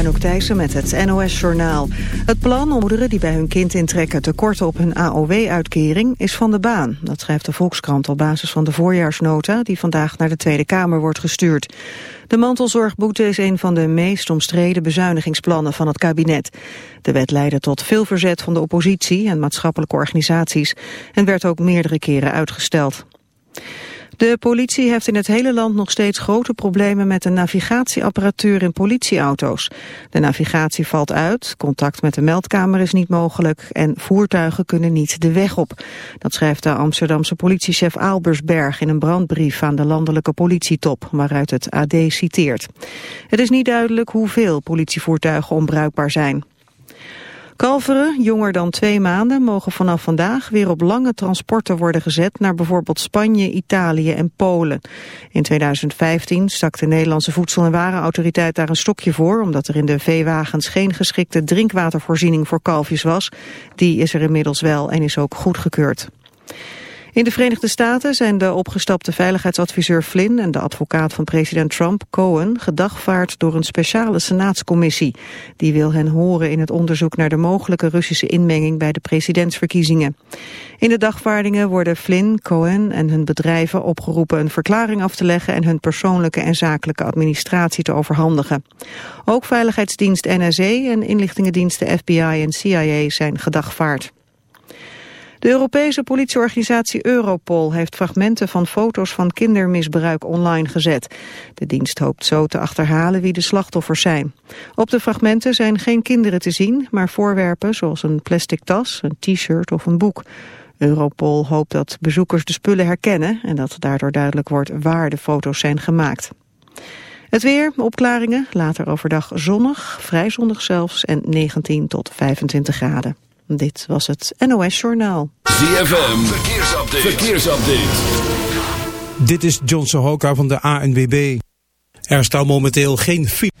Anouk Thijssen met het NOS-journaal. Het plan om moederen die bij hun kind intrekken tekorten op hun AOW-uitkering is van de baan. Dat schrijft de Volkskrant op basis van de voorjaarsnota die vandaag naar de Tweede Kamer wordt gestuurd. De mantelzorgboete is een van de meest omstreden bezuinigingsplannen van het kabinet. De wet leidde tot veel verzet van de oppositie en maatschappelijke organisaties en werd ook meerdere keren uitgesteld. De politie heeft in het hele land nog steeds grote problemen met de navigatieapparatuur in politieauto's. De navigatie valt uit, contact met de meldkamer is niet mogelijk en voertuigen kunnen niet de weg op. Dat schrijft de Amsterdamse politiechef Aalbersberg in een brandbrief aan de landelijke politietop, waaruit het AD citeert. Het is niet duidelijk hoeveel politievoertuigen onbruikbaar zijn. Kalveren, jonger dan twee maanden, mogen vanaf vandaag weer op lange transporten worden gezet naar bijvoorbeeld Spanje, Italië en Polen. In 2015 stak de Nederlandse Voedsel- en Warenautoriteit daar een stokje voor, omdat er in de veewagens geen geschikte drinkwatervoorziening voor kalfjes was. Die is er inmiddels wel en is ook goedgekeurd. In de Verenigde Staten zijn de opgestapte veiligheidsadviseur Flynn en de advocaat van president Trump, Cohen, gedagvaard door een speciale senaatscommissie. Die wil hen horen in het onderzoek naar de mogelijke Russische inmenging bij de presidentsverkiezingen. In de dagvaardingen worden Flynn, Cohen en hun bedrijven opgeroepen een verklaring af te leggen en hun persoonlijke en zakelijke administratie te overhandigen. Ook veiligheidsdienst NSA en inlichtingendiensten FBI en CIA zijn gedagvaard. De Europese politieorganisatie Europol heeft fragmenten van foto's van kindermisbruik online gezet. De dienst hoopt zo te achterhalen wie de slachtoffers zijn. Op de fragmenten zijn geen kinderen te zien, maar voorwerpen zoals een plastic tas, een t-shirt of een boek. Europol hoopt dat bezoekers de spullen herkennen en dat daardoor duidelijk wordt waar de foto's zijn gemaakt. Het weer, opklaringen, later overdag zonnig, vrij zonnig zelfs en 19 tot 25 graden. Dit was het NOS Journaal. ZFM, verkeersupdate. verkeersupdate. Dit is John Sohoka van de ANWB. Er staat momenteel geen file.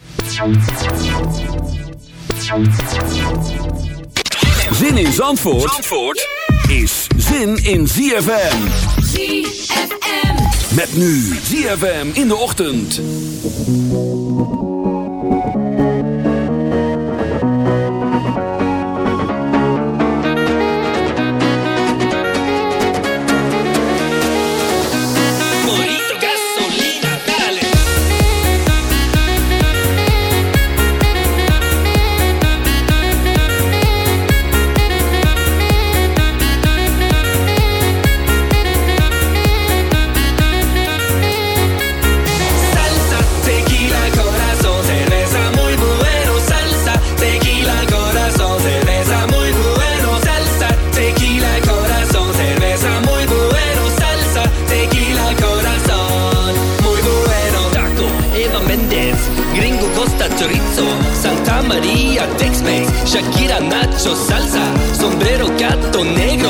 Zin in Zandvoort, Zandvoort is zin in ZFM. ZFM. Met nu ZFM in de ochtend. Shakira, Nacho, salsa, sombrero, gato negro,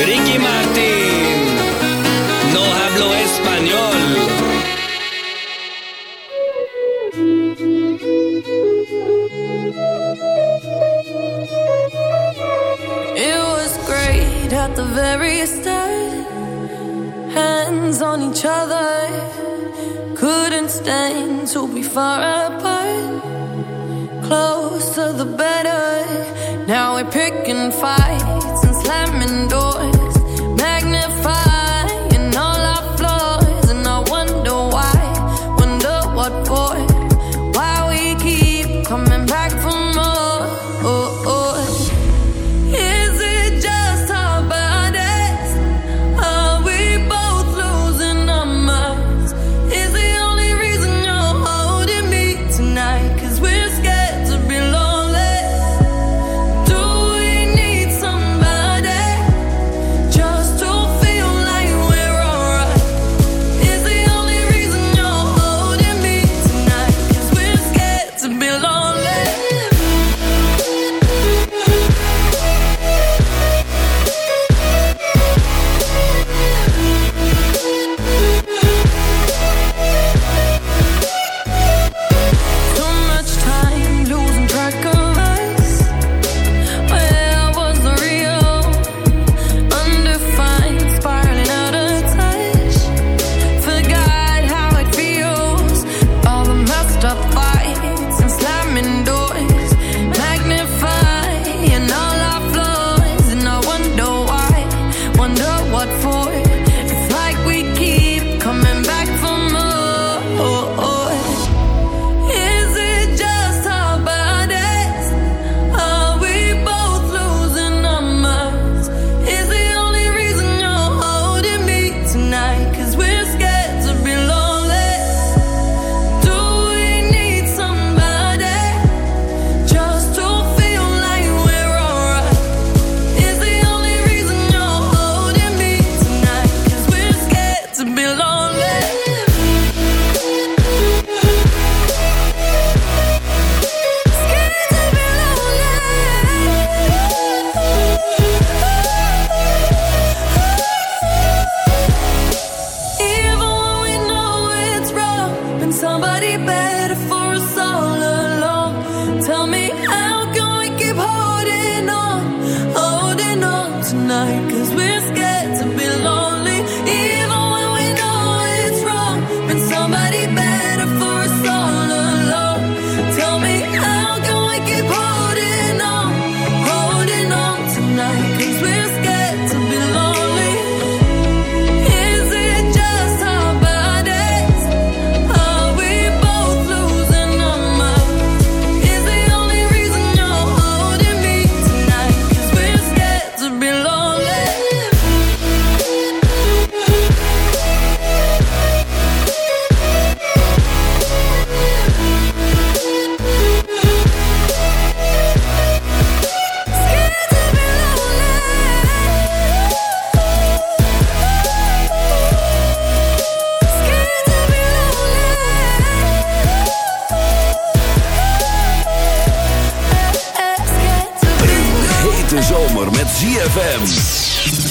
Ricky Martin. No hablo español. It was great at the very start. Hands on each other. Couldn't stand to be far apart. Closer the better. Now we're picking fights slamming doors.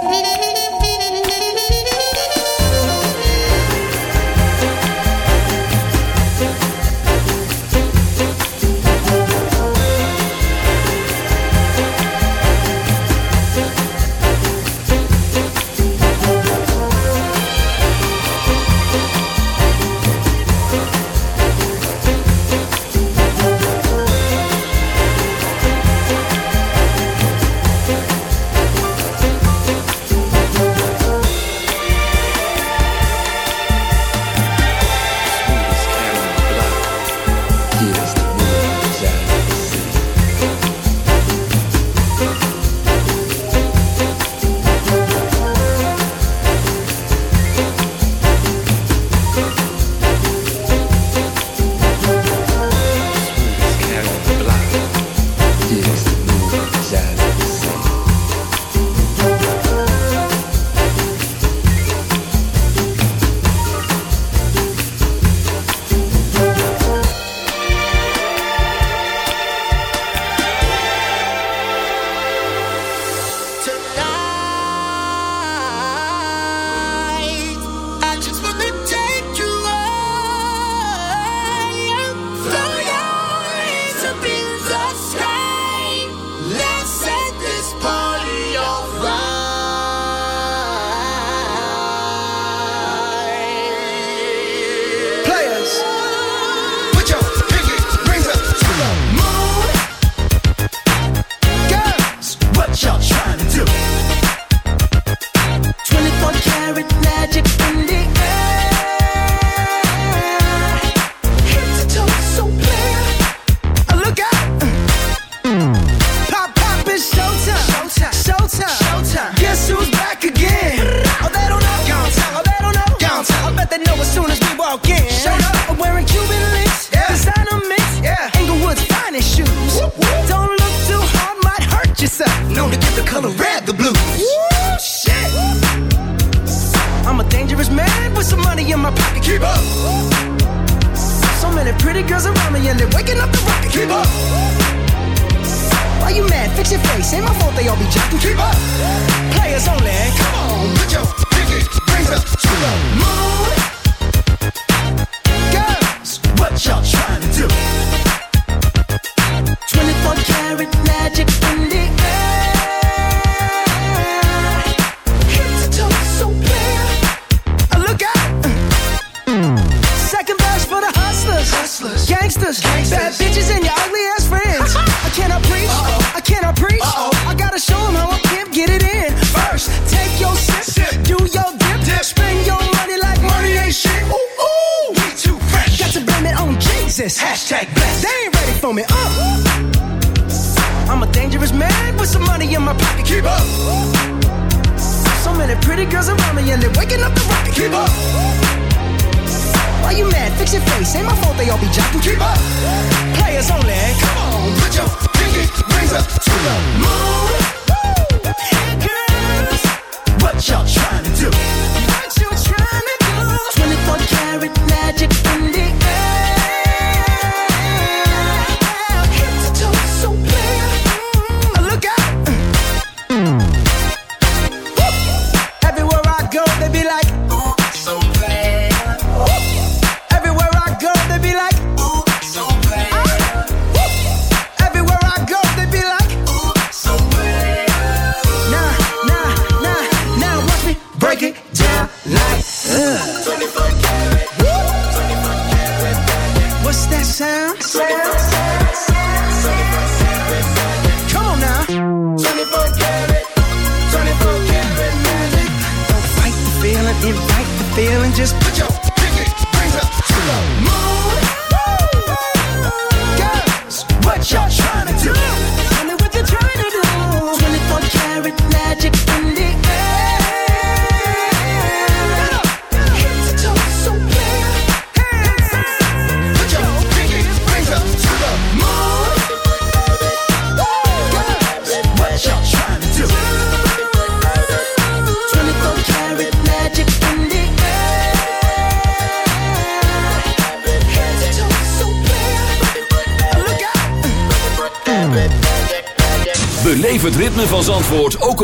Mm-hmm.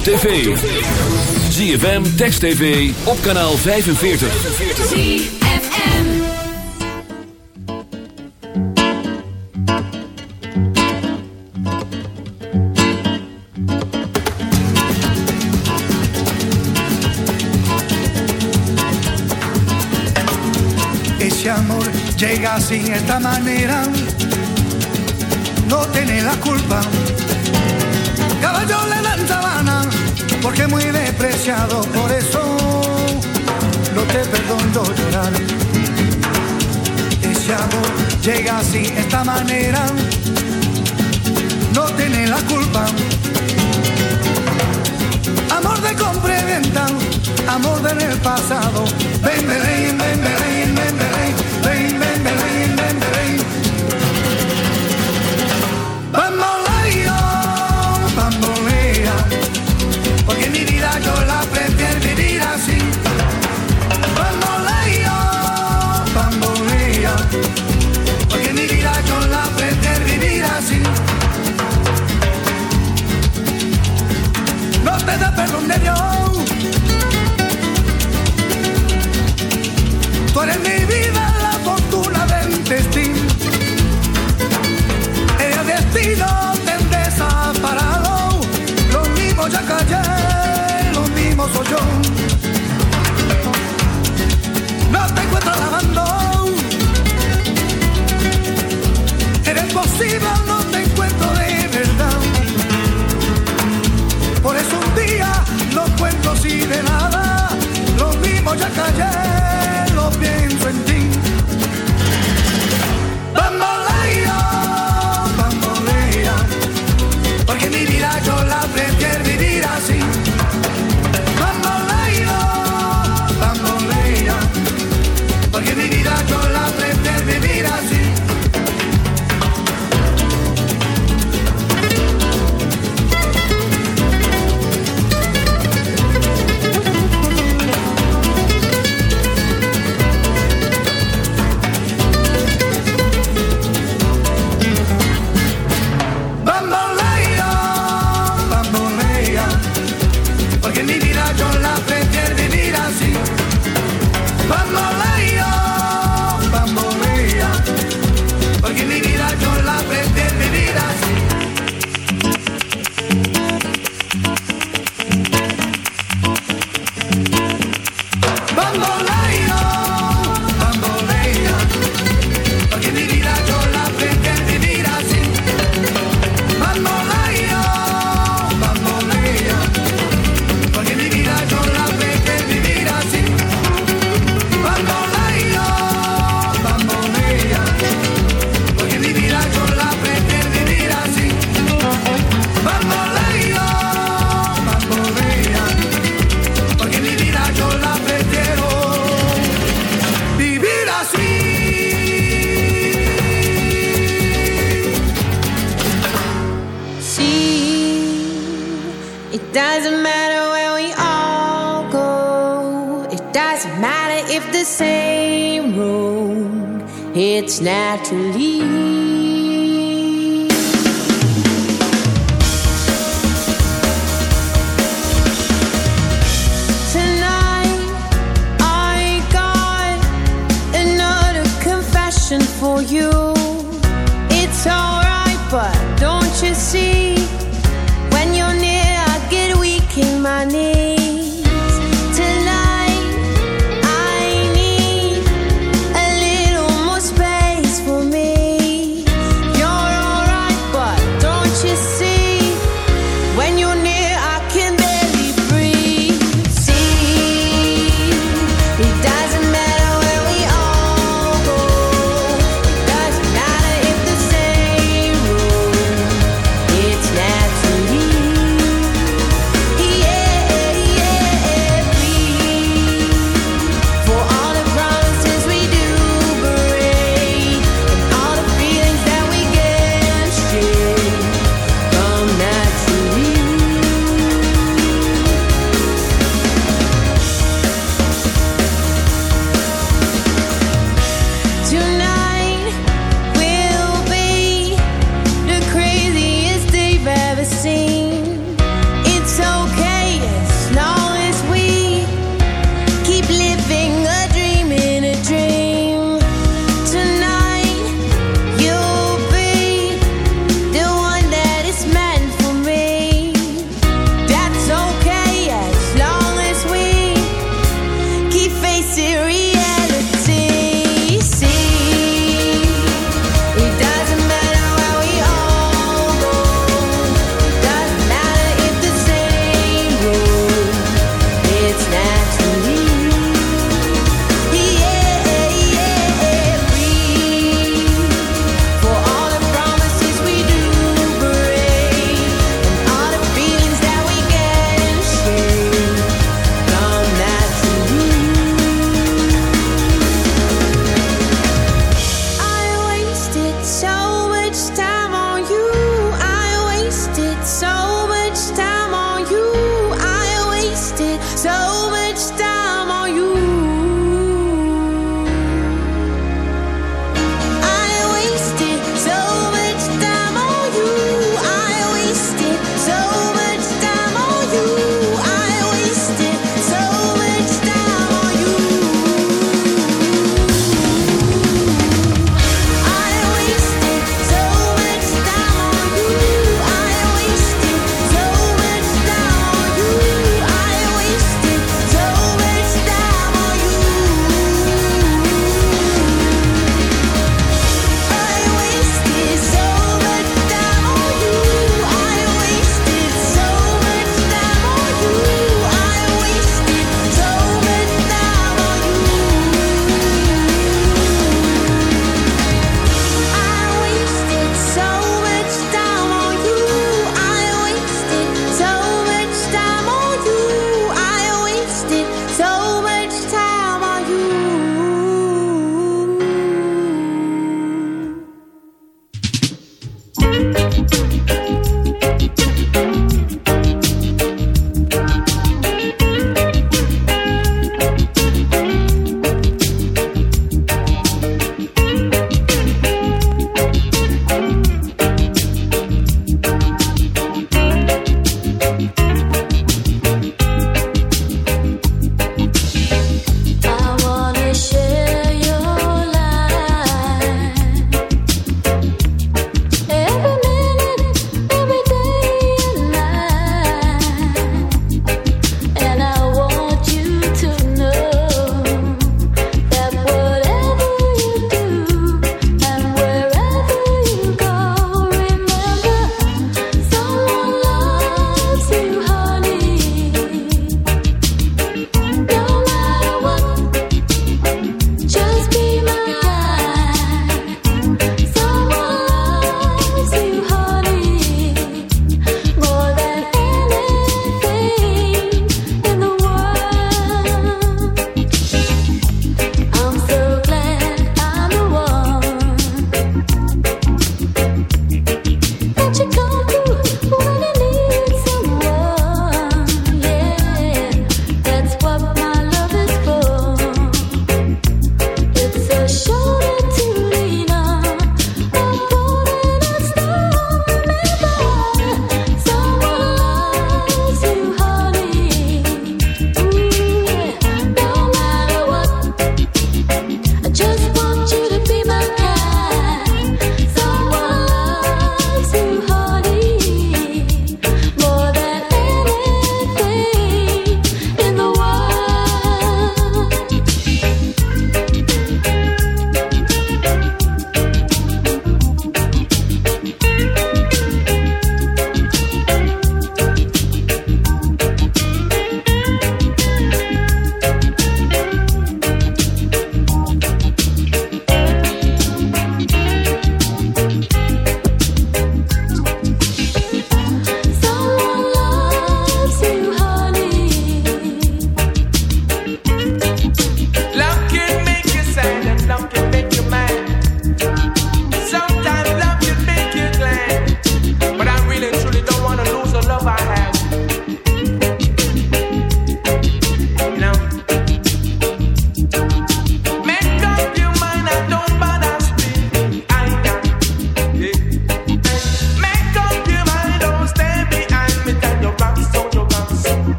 op tv. ZFM, Text TV, op kanaal 45. ZFM Ese amor llega sin esta manera No tiene la culpa Caballo le danzaba porque muy despreciado, por eso no te perdono llorar. Ese amor llega así, esta manera, no tiene la culpa. Amor de compra y venta, amor del pasado, ven, ven, ven, ven. yo. No te encuentro lavando. Eres posible, no te encuentro de verdad. Por eso un día no cuento si de nada. Lo mismo ya callé.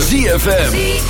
ZFM.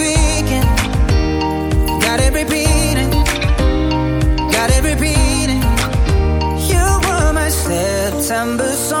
December song